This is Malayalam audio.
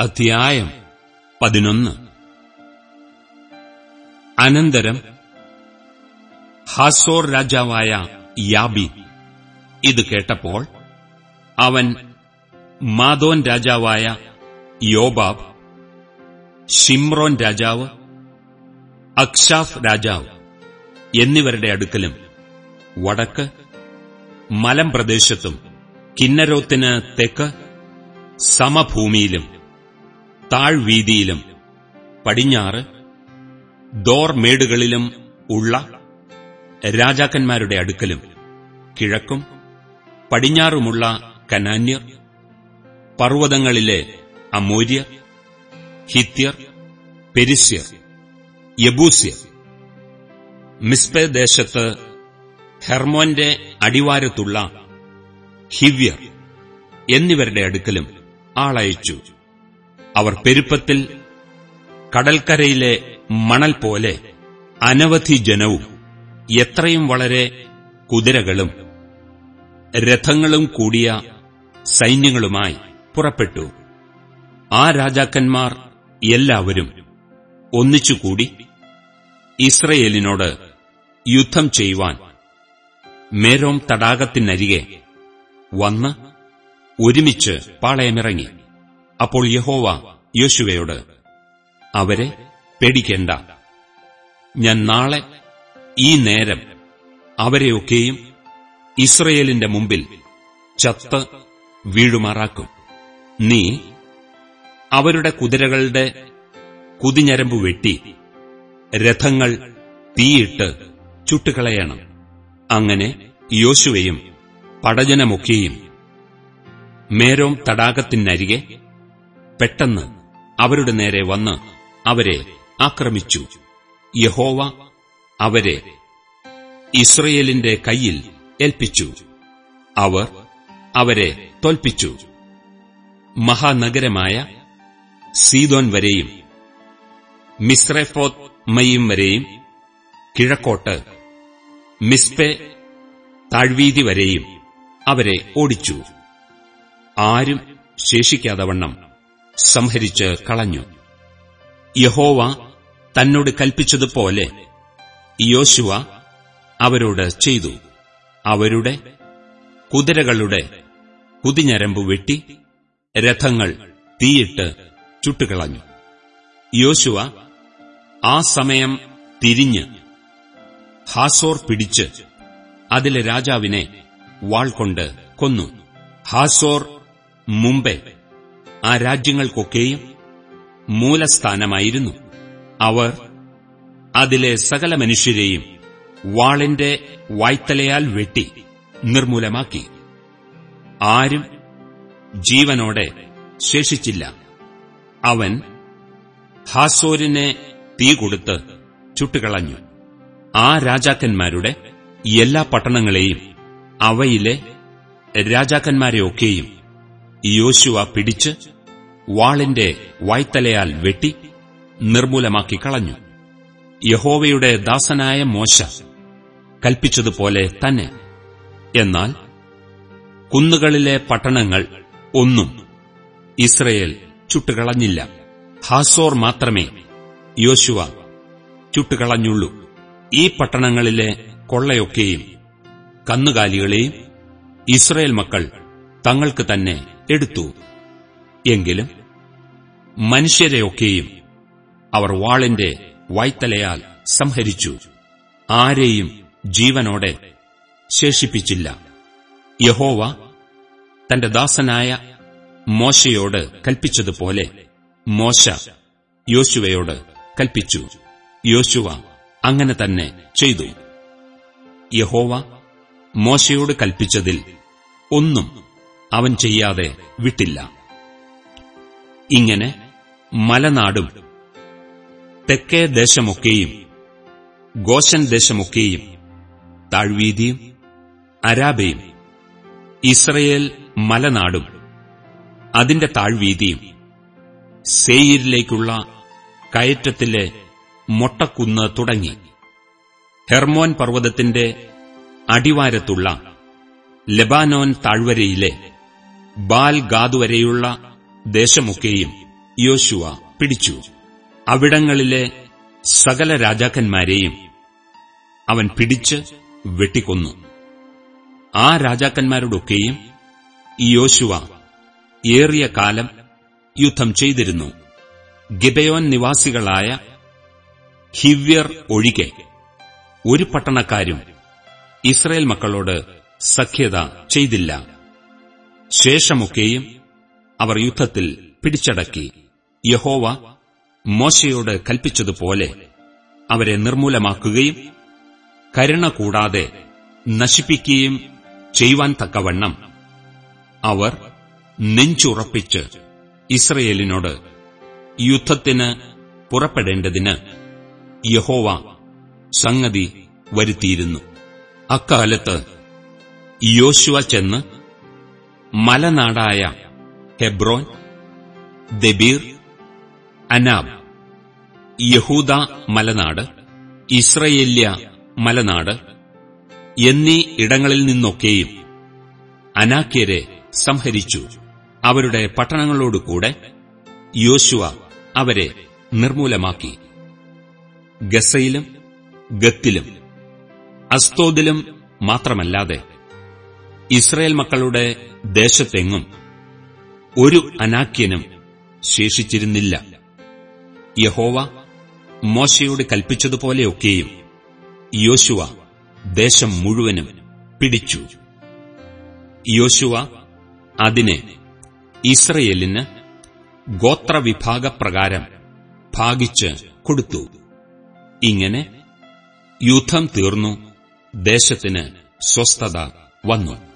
അധ്യായം പതിനൊന്ന്. അനന്തരം ഹാസോർ രാജാവായ യാബി ഇത് കേട്ടപ്പോൾ അവൻ മാധോൻ രാജാവായ യോബാബ് ഷിമ്രോൻ രാജാവ് അക്ഷാഫ് രാജാവ് എന്നിവരുടെ അടുക്കലും വടക്ക് മലം മലമ്പ്രദേശത്തും കിന്നരോത്തിന് തെക്ക് സമഭൂമിയിലും താഴ്വീതിയിലും പടിഞ്ഞാറ് ദോർമേടുകളിലും ഉള്ള രാജാക്കന്മാരുടെ അടുക്കലും കിഴക്കും പടിഞ്ഞാറുമുള്ള കനാന്യർ പർവതങ്ങളിലെ അമൂര്യർ ഹിത്യർ പെരിസ്യർ യബൂസ്യർ. മിസ്പെ ദേശത്ത് ഹെർമോന്റെ അടിവാരത്തുള്ള ഹിവ്യർ എന്നിവരുടെ അടുക്കലും ആളയച്ചു. അവർ പെരുപ്പത്തിൽ കടൽക്കരയിലെ മണൽ പോലെ അനവധി ജനവും എത്രയും വളരെ കുതിരകളും രഥങ്ങളും കൂടിയ സൈന്യങ്ങളുമായി പുറപ്പെട്ടു. ആ രാജാക്കന്മാർ എല്ലാവരും ഒന്നിച്ചുകൂടി ഇസ്രയേലിനോട് യുദ്ധം ചെയ്യുവാൻ മേരോം തടാകത്തിനരികെ വന്ന് ഒരുമിച്ച് പാളയമിറങ്ങി. അപ്പോൾ യഹോവ യോശുവയോട് അവരെ പേടിക്കേണ്ട. ഞാൻ നാളെ ഈ നേരം അവരെയൊക്കെയും ഇസ്രയേലിന്റെ മുമ്പിൽ ചത്ത് വീഴുമാറാക്കും. നീ അവരുടെ കുതിരകളുടെ കുതിഞ്ഞരമ്പു വെട്ടി രഥങ്ങൾ തീയിട്ട് ചുട്ടുകളയണം. അങ്ങനെ യോശുവയും പടജനമൊക്കെയും മേരോം തടാകത്തിനരികെ പെട്ടെന്ന് അവരുടെ നേരെ വന്ന് അവരെ ആക്രമിച്ചു. യഹോവ അവരെ ഇസ്രയേലിന്റെ കയ്യിൽ ഏൽപ്പിച്ചു. അവർ അവരെ തോൽപ്പിച്ചു. മഹാനഗരമായ സീതോൻ വരെയും മിസ്രഫോത് മയും വരെയും കിഴക്കോട്ട് മിസ്പെ താഴ്വീതി വരെയും അവരെ ഓടിച്ചു. ആരും ശേഷിക്കാതവണ്ണം സംഹരിച്ച് കളഞ്ഞു. യഹോവ തന്നോട് കൽപ്പിച്ചതുപോലെ യോശുവ അവരോട് ചെയ്തു. അവരുടെ കുതിരകളുടെ കുതിഞ്ഞരമ്പ് വെട്ടി രഥങ്ങൾ തീയിട്ട് ചുട്ടുകളഞ്ഞു. യോശുവ ആ സമയം തിരിഞ്ഞ് ഹാസോർ പിടിച്ച് അതിലെ രാജാവിനെ വാൾ കൊണ്ട് കൊന്നു. ഹാസോർ മുമ്പേ ആ രാജ്യങ്ങൾക്കൊക്കെയും മൂലസ്ഥാനമായിരുന്നു. അവർ അതിലെ സകല മനുഷ്യരെയും വാളിന്റെ വായ്ത്തലയാൽ വെട്ടി നിർമൂലമാക്കി. ആരും ജീവനോടെ ശേഷിച്ചില്ല. അവൻ ഹാസോരിനെ തീ കൊടുത്ത് ചുട്ടുകളഞ്ഞു. ആ രാജാക്കന്മാരുടെ എല്ലാ പട്ടണങ്ങളെയും അവയിലെ രാജാക്കന്മാരെയൊക്കെയും യോശുവ പിടിച്ച് വാളിന്റെ വായ്ത്തലയാൽ വെട്ടി നിർമൂലമാക്കി കളഞ്ഞു. യഹോവയുടെ ദാസനായ മോശ കൽപ്പിച്ചതുപോലെ തന്നെ. എന്നാൽ കുന്നുകളിലെ പട്ടണങ്ങൾ ഒന്നും ഇസ്രയേൽ ചുട്ടുകളഞ്ഞില്ല. ഹാസോർ മാത്രമേ യോശുവ ചുട്ടുകളഞ്ഞുള്ളൂ. ഈ പട്ടണങ്ങളിലെ കൊള്ളയൊക്കെയും കന്നുകാലികളെയും ഇസ്രയേൽ മക്കൾ തങ്ങൾക്ക് തന്നെ എടുത്തു. എങ്കിലും മനുഷ്യരെയൊക്കെയും അവർ വാളിന്റെ വായ്ത്തലയാൽ സംഹരിച്ചു. ആരെയും ജീവനോടെ ശേഷിപ്പിച്ചില്ല. യഹോവ തന്റെ ദാസനായ മോശയോട് കൽപ്പിച്ചതുപോലെ മോശ യോശുവയോട് കൽപ്പിച്ചു. യോശുവ അങ്ങനെ തന്നെ ചെയ്തു. യഹോവ മോശയോട് കൽപ്പിച്ചതിൽ ഒന്നും അവൻ ചെയ്യാതെ വിട്ടില്ല. ഇങ്ങനെ മലനാടും തെക്കേ ദേശമൊക്കെയും ഗോശൻ ദേശമൊക്കെയും താഴ്വീതിയും അരാബയും ഇസ്രയേൽ മലനാടും അതിന്റെ താഴ്വീതിയും സേയിരിലേക്കുള്ള കയറ്റത്തിലെ മൊട്ടക്കുന്ന് തുടങ്ങി. ഹെർമോൻ പർവതത്തിന്റെ അടിവാരത്തുള്ള ലബാനോൻ താഴ്വരയിലെ ബാൽ ഗാദ് വരെയുള്ള ദേശമൊക്കെയും യോശുവ പിടിച്ചു. അവിടങ്ങളിലെ സകല രാജാക്കന്മാരെയും അവൻ പിടിച്ച് വെട്ടിക്കൊന്നു. ആ രാജാക്കന്മാരോടൊക്കെയും യോശുവ ഏറിയ കാലം യുദ്ധം ചെയ്തിരുന്നു. ഗിബയോൻ നിവാസികളായ ഹിവ്യർ ഒഴികെ ഒരു പട്ടണക്കാരും ഇസ്രയേൽ മക്കളോട് സഖ്യത ചെയ്തില്ല. ശേഷമൊക്കെയും അവർ യുദ്ധത്തിൽ പിടിച്ചടക്കി. യഹോവ മോശയോട് കൽപ്പിച്ചതുപോലെ അവരെ നിർമൂലമാക്കുകയും കരുണ കൂടാതെ നശിപ്പിക്കുകയും ചെയ്യുവാൻ തക്കവണ്ണം അവർ നെഞ്ചുറപ്പിച്ച് ഇസ്രയേലിനോട് യുദ്ധത്തിന് പുറപ്പെടേണ്ടതിന് യഹോവ സംഗതി വരുത്തിയിരുന്നു. അക്കാലത്ത് യോശുവ ചെന്ന് മലനാടായ ഹെബ്രോൻ ദബീർ അനാബ് യഹൂദ മലനാട് ഇസ്രയേല്യ മലനാട് എന്നീ ഇടങ്ങളിൽ നിന്നൊക്കെയും അനാക്യരെ സംഹരിച്ചു. അവരുടെ പട്ടണങ്ങളോടുകൂടെ യോശുവ അവരെ നിർമൂലമാക്കി. ഗസയിലും ഗത്തിലും അസ്തോദിലും മാത്രമല്ലാതെ ഇസ്രയേൽ മക്കളുടെ ദേശത്തെങ്ങും ഒരു അനാക്യനും ശേഷിച്ചിരുന്നില്ല. യഹോവ മോശയോട് കൽപ്പിച്ചതുപോലെയൊക്കെയും യോശുവ ദേശം മുഴുവനും പിടിച്ചു. യോശുവ അതിനെ ഇസ്രയേലിന് ഗോത്രവിഭാഗപ്രകാരം ഭാഗിച്ച് കൊടുത്തു. ഇങ്ങനെ യുദ്ധം തീർന്നു ദേശത്തിന് സ്വസ്ഥത വന്നു.